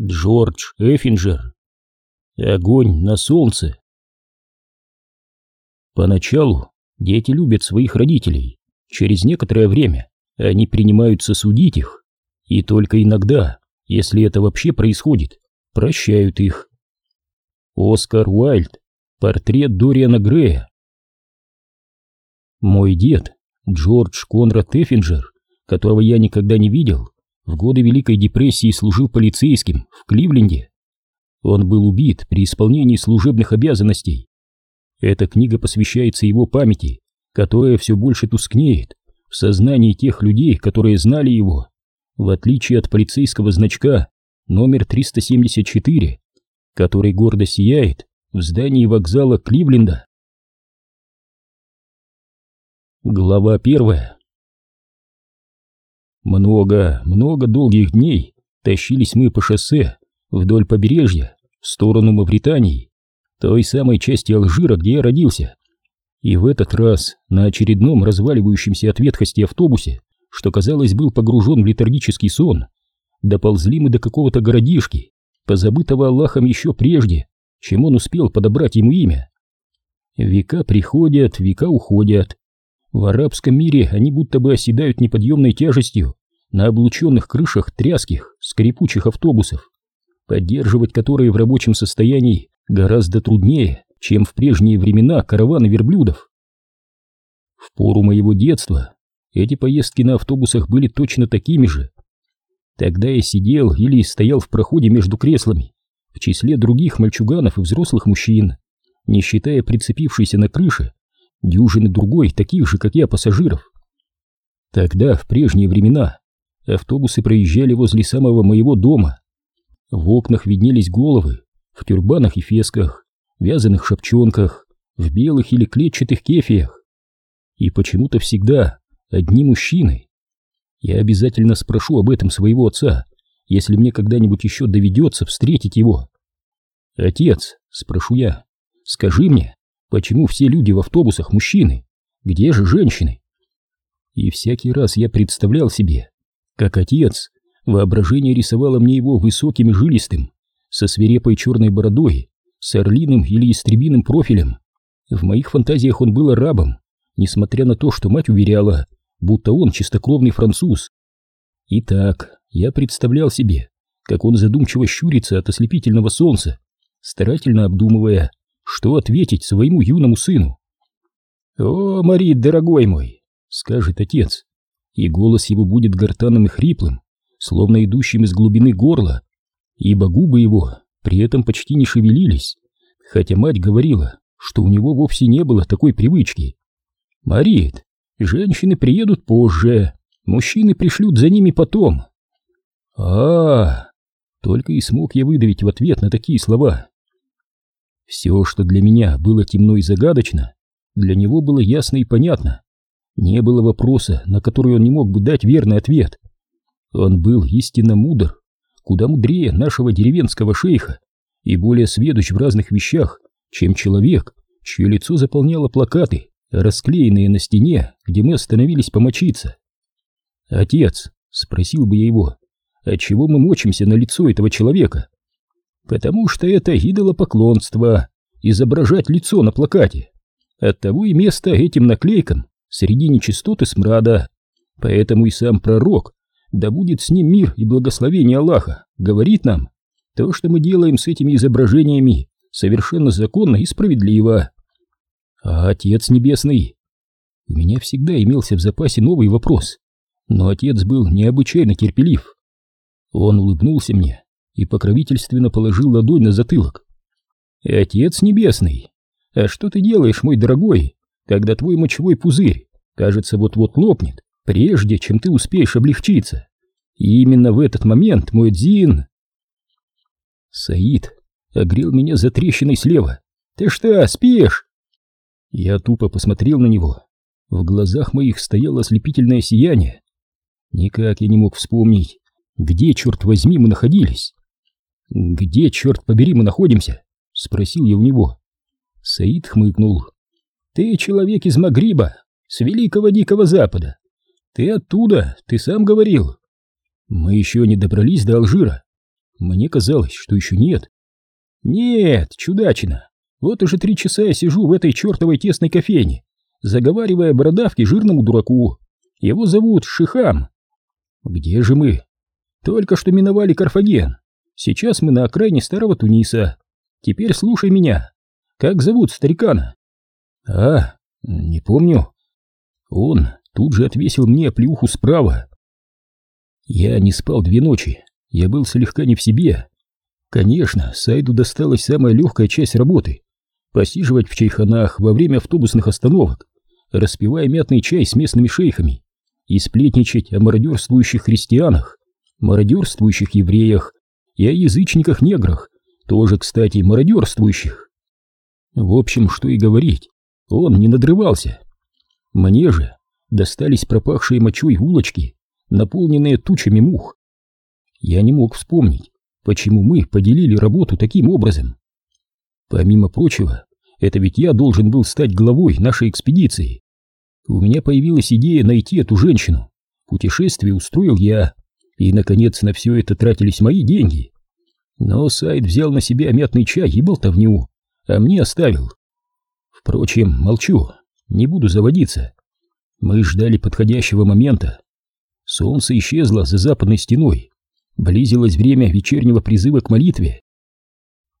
Джордж Эффинджер. Огонь на солнце. Поначалу дети любят своих родителей. Через некоторое время они принимаются судить их. И только иногда, если это вообще происходит, прощают их. Оскар Уайльд. Портрет Дориана Грея. Мой дед, Джордж Конрад Эффинджер, которого я никогда не видел, в годы Великой депрессии служил полицейским в Кливленде. Он был убит при исполнении служебных обязанностей. Эта книга посвящается его памяти, которая все больше тускнеет в сознании тех людей, которые знали его, в отличие от полицейского значка номер 374, который гордо сияет в здании вокзала Кливленда. Глава первая много, много долгих дней тащились мы по шоссе вдоль побережья в сторону Мавритании, той самой части Алжира, где я родился. И в этот раз на очередном разваливающемся от ветхости автобусе, что, казалось, был погружен в летаргический сон, доползли мы до какого-то городишки, позабытого Аллахом еще прежде, чем он успел подобрать ему имя. Века приходят, века уходят. В арабском мире они будто бы оседают неподъемной тяжестью на облученных крышах тряских, скрипучих автобусов, поддерживать которые в рабочем состоянии гораздо труднее, чем в прежние времена караваны верблюдов. В пору моего детства эти поездки на автобусах были точно такими же. Тогда я сидел или стоял в проходе между креслами, в числе других мальчуганов и взрослых мужчин, не считая прицепившейся на крыше дюжины другой, таких же, как я, пассажиров. Тогда, в прежние времена, автобусы проезжали возле самого моего дома. В окнах виднелись головы, в тюрбанах и фесках, вязаных шапчонках, в белых или клетчатых кефиях. И почему-то всегда одни мужчины. Я обязательно спрошу об этом своего отца, если мне когда-нибудь еще доведется встретить его. «Отец», — спрошу я, — «скажи мне, почему все люди в автобусах мужчины? Где же женщины?» И всякий раз я представлял себе, как отец, воображение рисовало мне его высоким и жилистым, со свирепой черной бородой, с орлиным или истребиным профилем. В моих фантазиях он был арабом, несмотря на то, что мать уверяла, будто он чистокровный француз. Итак, я представлял себе, как он задумчиво щурится от ослепительного солнца, старательно обдумывая, что ответить своему юному сыну. «О, Марит, дорогой мой!» — скажет отец, и голос его будет гортанным и хриплым, словно идущим из глубины горла, ибо губы его при этом почти не шевелились, хотя мать говорила, что у него вовсе не было такой привычки. «Марит, женщины приедут позже, мужчины пришлют за ними потом». А, -а, а Только и смог я выдавить в ответ на такие слова. Все, что для меня было темно и загадочно, для него было ясно и понятно. Не было вопроса, на который он не мог бы дать верный ответ. Он был истинно мудр, куда мудрее нашего деревенского шейха и более сведущ в разных вещах, чем человек, чье лицо заполняло плакаты, расклеенные на стене, где мы остановились помочиться. «Отец», — спросил бы я его, — «отчего мы мочимся на лицо этого человека?» «Потому что это идолопоклонство, изображать лицо на плакате. Оттого и место этим наклейкам среди нечистоты смрада. Поэтому и сам пророк, да будет с ним мир и благословение Аллаха, говорит нам, то, что мы делаем с этими изображениями, совершенно законно и справедливо. А Отец Небесный? У меня всегда имелся в запасе новый вопрос, но Отец был необычайно терпелив. Он улыбнулся мне и покровительственно положил ладонь на затылок. «Отец Небесный, а что ты делаешь, мой дорогой, когда твой мочевой пузырь, кажется, вот-вот лопнет, прежде чем ты успеешь облегчиться. И именно в этот момент мой Дзин... Саид огрел меня за трещиной слева. «Ты что, спишь?» Я тупо посмотрел на него. В глазах моих стояло ослепительное сияние. Никак я не мог вспомнить, где, черт возьми, мы находились. «Где, черт побери, мы находимся?» — спросил я у него. Саид хмыкнул. Ты человек из Магриба, с великого Дикого Запада. Ты оттуда, ты сам говорил. Мы еще не добрались до Алжира. Мне казалось, что еще нет. Нет, чудачина. Вот уже три часа я сижу в этой чертовой тесной кофейне, заговаривая бородавки жирному дураку. Его зовут Шихам. Где же мы? Только что миновали Карфаген. Сейчас мы на окраине старого Туниса. Теперь слушай меня. Как зовут старикана? А, не помню. Он тут же отвесил мне плюху справа. Я не спал две ночи. Я был слегка не в себе. Конечно, Сайду досталась самая легкая часть работы. Посиживать в чайханах во время автобусных остановок, распивая мятный чай с местными шейхами и сплетничать о мародерствующих христианах, мародерствующих евреях и о язычниках-неграх, тоже, кстати, мародерствующих. В общем, что и говорить, он не надрывался. Мне же достались пропахшие мочой улочки, наполненные тучами мух. Я не мог вспомнить, почему мы поделили работу таким образом. Помимо прочего, это ведь я должен был стать главой нашей экспедиции. У меня появилась идея найти эту женщину. Путешествие устроил я, и, наконец, на все это тратились мои деньги. Но Сайд взял на себя мятный чай и болтовню, а мне оставил. Впрочем, молчу, не буду заводиться. Мы ждали подходящего момента. Солнце исчезло за западной стеной. Близилось время вечернего призыва к молитве.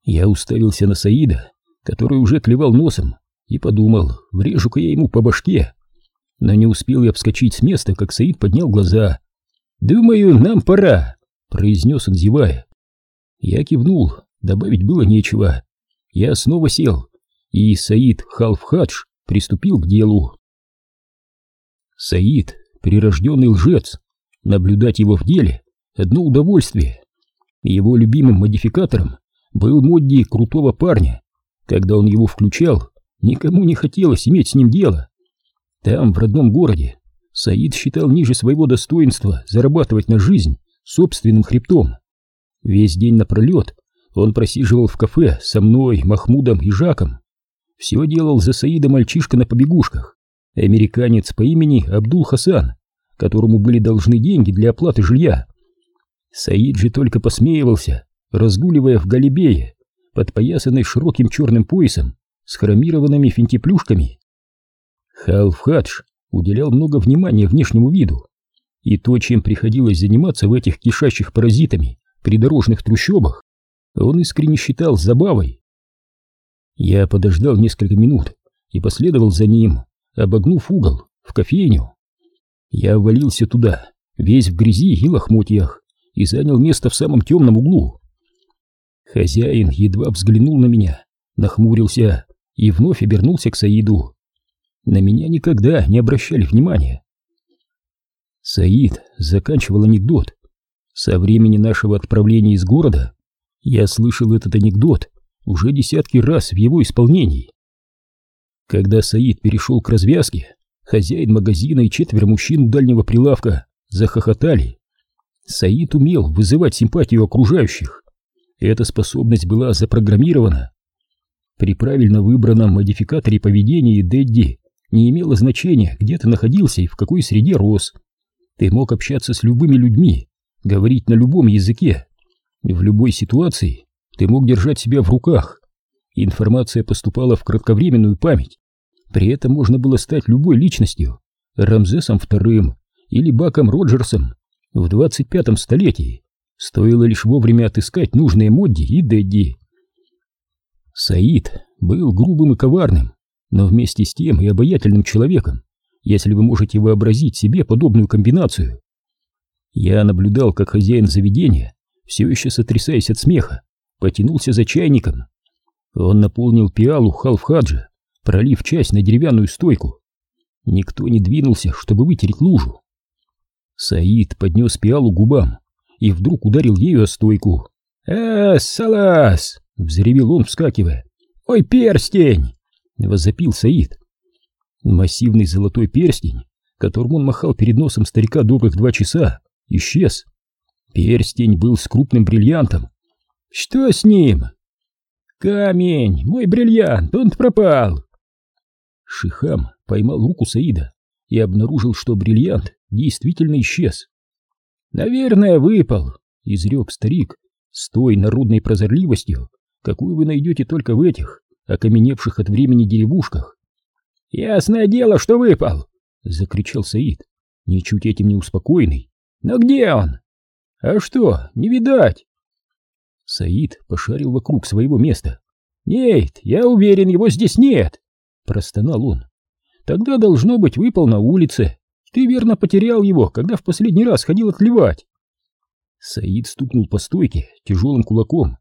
Я уставился на Саида, который уже клевал носом, и подумал, врежу-ка я ему по башке. Но не успел я вскочить с места, как Саид поднял глаза. «Думаю, нам пора», — произнес он, зевая. Я кивнул, добавить было нечего. Я снова сел, и Саид Халфхадж приступил к делу. Саид — прирожденный лжец. Наблюдать его в деле — одно удовольствие. Его любимым модификатором был Модди крутого парня. Когда он его включал, никому не хотелось иметь с ним дело. Там, в родном городе, Саид считал ниже своего достоинства зарабатывать на жизнь собственным хребтом. Весь день напролет он просиживал в кафе со мной, Махмудом и Жаком. Все делал за Саида мальчишка на побегушках, американец по имени Абдул Хасан, которому были должны деньги для оплаты жилья. Саид же только посмеивался, разгуливая в галибее, подпоясанной широким черным поясом с хромированными финтиплюшками. Халфхадж уделял много внимания внешнему виду, и то, чем приходилось заниматься в этих кишащих паразитами придорожных трущобах, он искренне считал забавой. Я подождал несколько минут и последовал за ним, обогнув угол, в кофейню. Я ввалился туда, весь в грязи и лохмотьях, и занял место в самом темном углу. Хозяин едва взглянул на меня, нахмурился и вновь обернулся к Саиду. На меня никогда не обращали внимания. Саид заканчивал анекдот. Со времени нашего отправления из города я слышал этот анекдот уже десятки раз в его исполнении. Когда Саид перешел к развязке, хозяин магазина и четверо мужчин дальнего прилавка захохотали. Саид умел вызывать симпатию окружающих. Эта способность была запрограммирована. При правильно выбранном модификаторе поведения Дэдди не имело значения, где ты находился и в какой среде рос. Ты мог общаться с любыми людьми, говорить на любом языке. В любой ситуации ты мог держать себя в руках. Информация поступала в кратковременную память. При этом можно было стать любой личностью, Рамзесом II или Баком Роджерсом в 25-м столетии. Стоило лишь вовремя отыскать нужные Модди и Дэдди. Саид был грубым и коварным, но вместе с тем и обаятельным человеком, если вы можете вообразить себе подобную комбинацию. Я наблюдал, как хозяин заведения, все еще сотрясаясь от смеха, потянулся за чайником. Он наполнил пиалу халфхаджа, пролив часть на деревянную стойку. Никто не двинулся, чтобы вытереть лужу. Саид поднес пиалу губам и вдруг ударил ею о стойку. «Э, салас!» — взревел он, вскакивая. «Ой, перстень!» — возопил Саид. Массивный золотой перстень, которым он махал перед носом старика добрых два часа, исчез. Перстень был с крупным бриллиантом. «Что с ним?» «Камень! Мой бриллиант! Он пропал!» Шихам поймал руку Саида и обнаружил, что бриллиант действительно исчез. «Наверное, выпал», — изрек старик с той народной прозорливостью, какую вы найдете только в этих, окаменевших от времени деревушках. «Ясное дело, что выпал!» — закричал Саид, ничуть этим не успокоенный. «Но где он?» «А что, не видать?» Саид пошарил вокруг своего места. «Нет, я уверен, его здесь нет!» — простонал он. «Тогда, должно быть, выпал на улице. Ты верно потерял его, когда в последний раз ходил отливать». Саид стукнул по стойке тяжелым кулаком.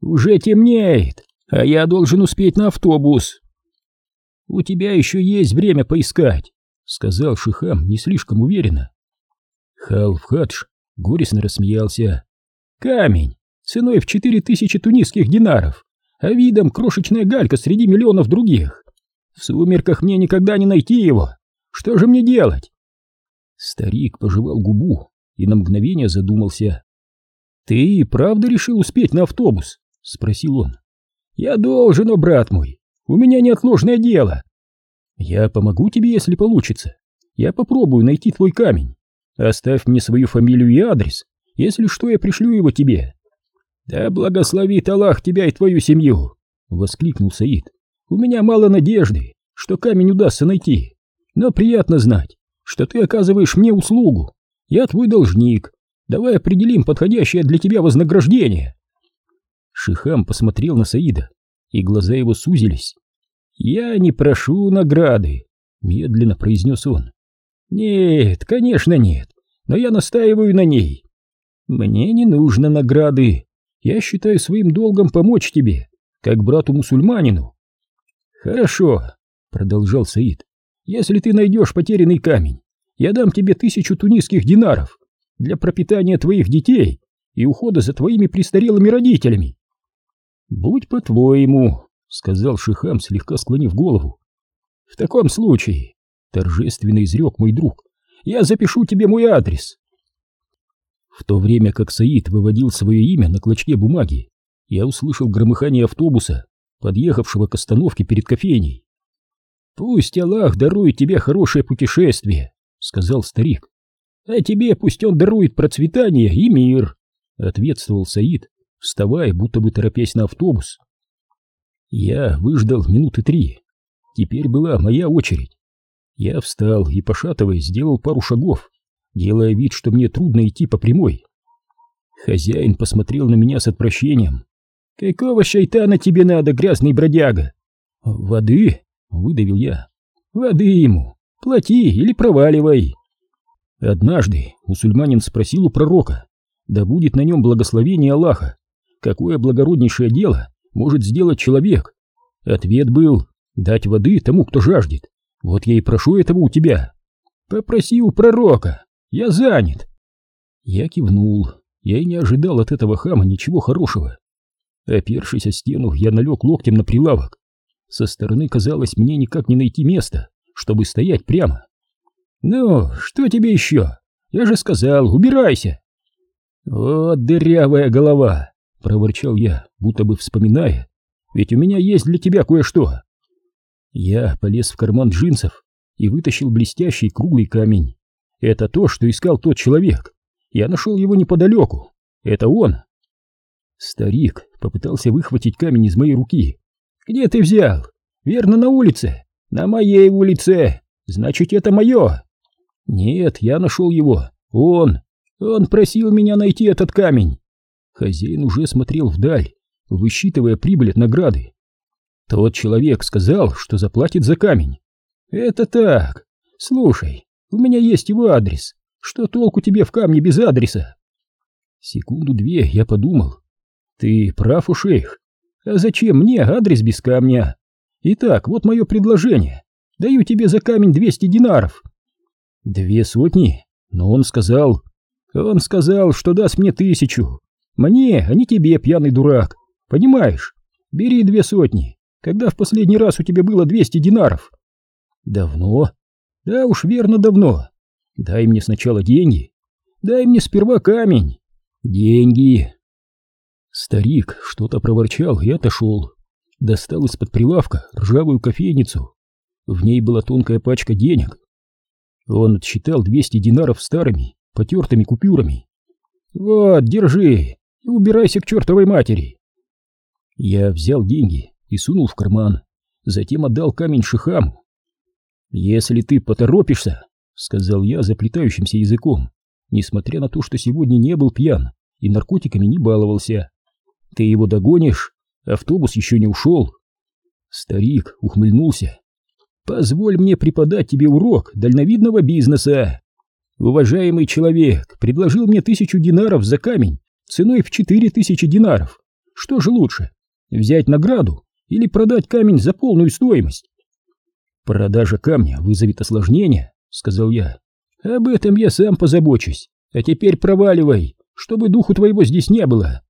«Уже темнеет, а я должен успеть на автобус!» «У тебя еще есть время поискать», — сказал Шихам не слишком уверенно. Халфхадж горестно рассмеялся. «Камень, ценой в четыре тысячи тунисских динаров, а видом крошечная галька среди миллионов других. В сумерках мне никогда не найти его. Что же мне делать?» Старик пожевал губу и на мгновение задумался. «Ты правда решил успеть на автобус?» — спросил он. «Я должен, о брат мой, у меня неотложное дело. Я помогу тебе, если получится. Я попробую найти твой камень. Оставь мне свою фамилию и адрес. Если что, я пришлю его тебе. Да благословит Аллах тебя и твою семью, воскликнул Саид. У меня мало надежды, что камень удастся найти. Но приятно знать, что ты оказываешь мне услугу. Я твой должник. Давай определим подходящее для тебя вознаграждение. Шихам посмотрел на Саида и глаза его сузились. «Я не прошу награды», — медленно произнес он. «Нет, конечно нет, но я настаиваю на ней. Мне не нужно награды. Я считаю своим долгом помочь тебе, как брату-мусульманину». «Хорошо», — продолжал Саид, — «если ты найдешь потерянный камень, я дам тебе тысячу тунисских динаров для пропитания твоих детей и ухода за твоими престарелыми родителями. «Будь по-твоему», — сказал Шихам, слегка склонив голову. «В таком случае», — торжественно изрек мой друг, — «я запишу тебе мой адрес». В то время как Саид выводил свое имя на клочке бумаги, я услышал громыхание автобуса, подъехавшего к остановке перед кофейней. «Пусть Аллах дарует тебе хорошее путешествие», — сказал старик. «А тебе пусть он дарует процветание и мир», — ответствовал Саид, вставая, будто бы торопясь на автобус. Я выждал минуты три. Теперь была моя очередь. Я встал и, пошатываясь, сделал пару шагов, делая вид, что мне трудно идти по прямой. Хозяин посмотрел на меня с отвращением. «Какого шайтана тебе надо, грязный бродяга?» «Воды?» — выдавил я. «Воды ему! Плати или проваливай!» Однажды мусульманин спросил у пророка, да будет на нем благословение Аллаха, какое благороднейшее дело может сделать человек? Ответ был дать воды тому, кто жаждет. Вот я и прошу этого у тебя. Попроси у пророка. Я занят. Я кивнул. Я и не ожидал от этого хама ничего хорошего. Опершись о стену, я налег локтем на прилавок. Со стороны казалось мне никак не найти места, чтобы стоять прямо. «Ну, что тебе еще? Я же сказал, убирайся!» «Вот дырявая голова! — проворчал я, будто бы вспоминая. «Ведь у меня есть для тебя кое-что». Я полез в карман джинсов и вытащил блестящий круглый камень. Это то, что искал тот человек. Я нашел его неподалеку. Это он. Старик попытался выхватить камень из моей руки. «Где ты взял?» «Верно, на улице». «На моей улице. Значит, это мое». «Нет, я нашел его. Он. Он просил меня найти этот камень. Хозяин уже смотрел вдаль, высчитывая прибыль от награды. Тот человек сказал, что заплатит за камень. Это так. Слушай, у меня есть его адрес. Что толку тебе в камне без адреса? Секунду-две я подумал. Ты прав, у шейх. А зачем мне адрес без камня? Итак, вот мое предложение. Даю тебе за камень 200 динаров. Две сотни? Но он сказал... Он сказал, что даст мне тысячу. Мне, а не тебе, пьяный дурак. Понимаешь? Бери две сотни. Когда в последний раз у тебя было двести динаров? Давно? Да уж верно давно. Дай мне сначала деньги. Дай мне сперва камень. Деньги. Старик что-то проворчал и отошел. Достал из-под прилавка ржавую кофейницу. В ней была тонкая пачка денег. Он отсчитал 200 динаров старыми, потертыми купюрами. «Вот, держи, и убирайся к чертовой матери. Я взял деньги и сунул в карман, затем отдал камень Шихаму. «Если ты поторопишься», — сказал я заплетающимся языком, несмотря на то, что сегодня не был пьян и наркотиками не баловался, — «ты его догонишь, автобус еще не ушел». Старик ухмыльнулся. «Позволь мне преподать тебе урок дальновидного бизнеса. Уважаемый человек предложил мне тысячу динаров за камень ценой в четыре тысячи динаров. Что же лучше, взять награду или продать камень за полную стоимость?» «Продажа камня вызовет осложнение», — сказал я. «Об этом я сам позабочусь. А теперь проваливай, чтобы духу твоего здесь не было».